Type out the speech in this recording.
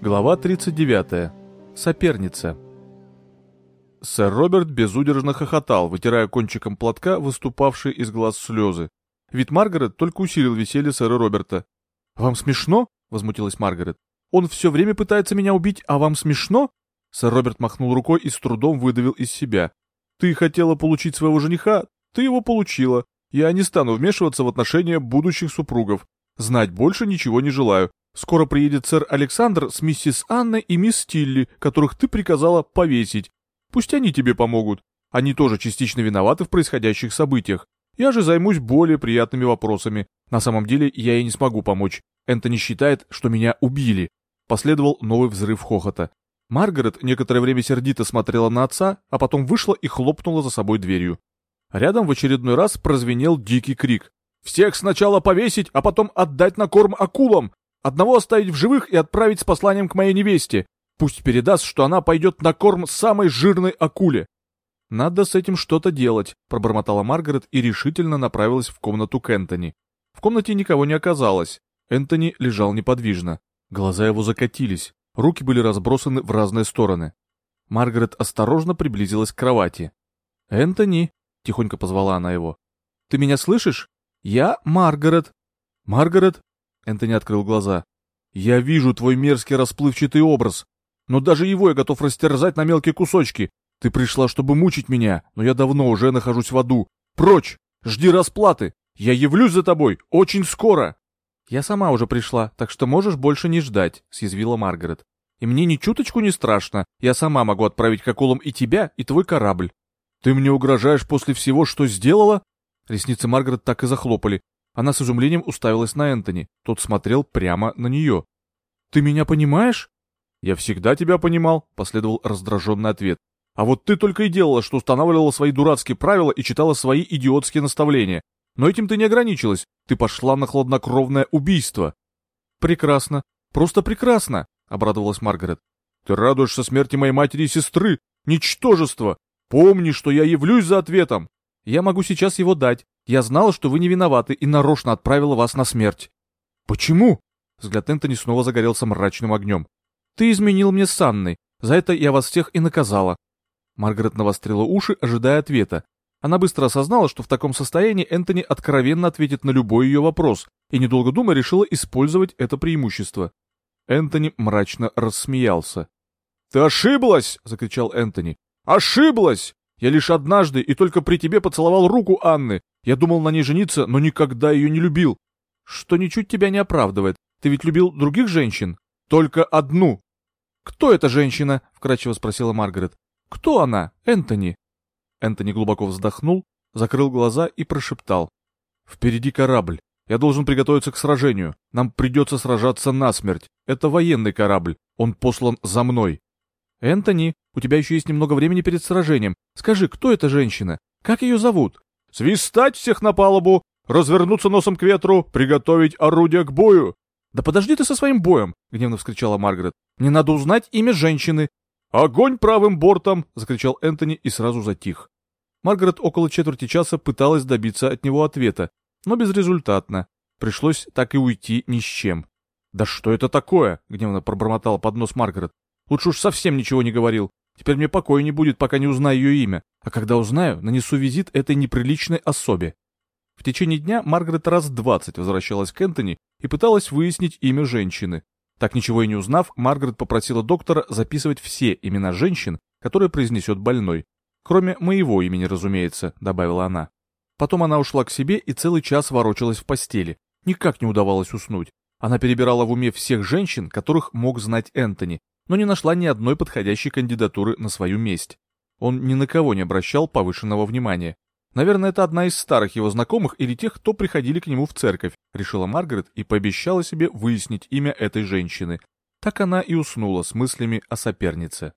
Глава 39. Соперница. Сэр Роберт безудержно хохотал, вытирая кончиком платка выступавшие из глаз слезы. Вид Маргарет только усилил веселье сэра Роберта. «Вам смешно?» — возмутилась Маргарет. «Он все время пытается меня убить, а вам смешно?» Сэр Роберт махнул рукой и с трудом выдавил из себя. «Ты хотела получить своего жениха? Ты его получила. Я не стану вмешиваться в отношения будущих супругов. Знать больше ничего не желаю. Скоро приедет сэр Александр с миссис Анной и мисс Тилли, которых ты приказала повесить. Пусть они тебе помогут. Они тоже частично виноваты в происходящих событиях. Я же займусь более приятными вопросами. На самом деле я ей не смогу помочь. Энтони считает, что меня убили. Последовал новый взрыв хохота. Маргарет некоторое время сердито смотрела на отца, а потом вышла и хлопнула за собой дверью. Рядом в очередной раз прозвенел дикий крик. «Всех сначала повесить, а потом отдать на корм акулам! Одного оставить в живых и отправить с посланием к моей невесте. Пусть передаст, что она пойдет на корм самой жирной акуле. «Надо с этим что-то делать», — пробормотала Маргарет и решительно направилась в комнату к Энтони. В комнате никого не оказалось. Энтони лежал неподвижно. Глаза его закатились, руки были разбросаны в разные стороны. Маргарет осторожно приблизилась к кровати. «Энтони», — тихонько позвала она его, — «ты меня слышишь? Я Маргарет». «Маргарет?» Энтони открыл глаза. «Я вижу твой мерзкий расплывчатый образ, но даже его я готов растерзать на мелкие кусочки. Ты пришла, чтобы мучить меня, но я давно уже нахожусь в аду. Прочь! Жди расплаты! Я явлюсь за тобой очень скоро!» «Я сама уже пришла, так что можешь больше не ждать», — съязвила Маргарет. «И мне ни чуточку не страшно. Я сама могу отправить к акулам и тебя, и твой корабль». «Ты мне угрожаешь после всего, что сделала?» Ресницы Маргарет так и захлопали. Она с изумлением уставилась на Энтони. Тот смотрел прямо на нее. «Ты меня понимаешь?» «Я всегда тебя понимал», — последовал раздраженный ответ. «А вот ты только и делала, что устанавливала свои дурацкие правила и читала свои идиотские наставления. Но этим ты не ограничилась. Ты пошла на хладнокровное убийство». «Прекрасно. Просто прекрасно», — обрадовалась Маргарет. «Ты радуешься смерти моей матери и сестры. Ничтожество. Помни, что я явлюсь за ответом». «Я могу сейчас его дать. Я знала, что вы не виноваты и нарочно отправила вас на смерть. Почему? Взгляд Энтони снова загорелся мрачным огнем. Ты изменил мне с Анной. За это я вас всех и наказала. Маргарет навострила уши, ожидая ответа. Она быстро осознала, что в таком состоянии Энтони откровенно ответит на любой ее вопрос, и, недолго думая, решила использовать это преимущество. Энтони мрачно рассмеялся. «Ты ошиблась!» — закричал Энтони. «Ошиблась! Я лишь однажды и только при тебе поцеловал руку Анны. Я думал на ней жениться, но никогда ее не любил. Что ничуть тебя не оправдывает. Ты ведь любил других женщин? Только одну. Кто эта женщина? Вкрадчиво спросила Маргарет. Кто она? Энтони. Энтони глубоко вздохнул, закрыл глаза и прошептал. Впереди корабль. Я должен приготовиться к сражению. Нам придется сражаться насмерть. Это военный корабль. Он послан за мной. Энтони, у тебя еще есть немного времени перед сражением. Скажи, кто эта женщина? Как ее зовут? Свистать всех на палубу, развернуться носом к ветру, приготовить орудие к бою. Да подожди ты со своим боем, гневно вскричала Маргарет. Мне надо узнать имя женщины. Огонь правым бортом, закричал Энтони и сразу затих. Маргарет около четверти часа пыталась добиться от него ответа, но безрезультатно. Пришлось так и уйти ни с чем. «Да что это такое?» — гневно пробормотала под нос Маргарет. Лучше уж совсем ничего не говорил. Теперь мне покоя не будет, пока не узнаю ее имя. А когда узнаю, нанесу визит этой неприличной особе. В течение дня Маргарет раз двадцать возвращалась к Энтони и пыталась выяснить имя женщины. Так ничего и не узнав, Маргарет попросила доктора записывать все имена женщин, которые произнесет больной. Кроме моего имени, разумеется, добавила она. Потом она ушла к себе и целый час ворочалась в постели. Никак не удавалось уснуть. Она перебирала в уме всех женщин, которых мог знать Энтони, но не нашла ни одной подходящей кандидатуры на свою месть. Он ни на кого не обращал повышенного внимания. Наверное, это одна из старых его знакомых или тех, кто приходили к нему в церковь, решила Маргарет и пообещала себе выяснить имя этой женщины. Так она и уснула с мыслями о сопернице.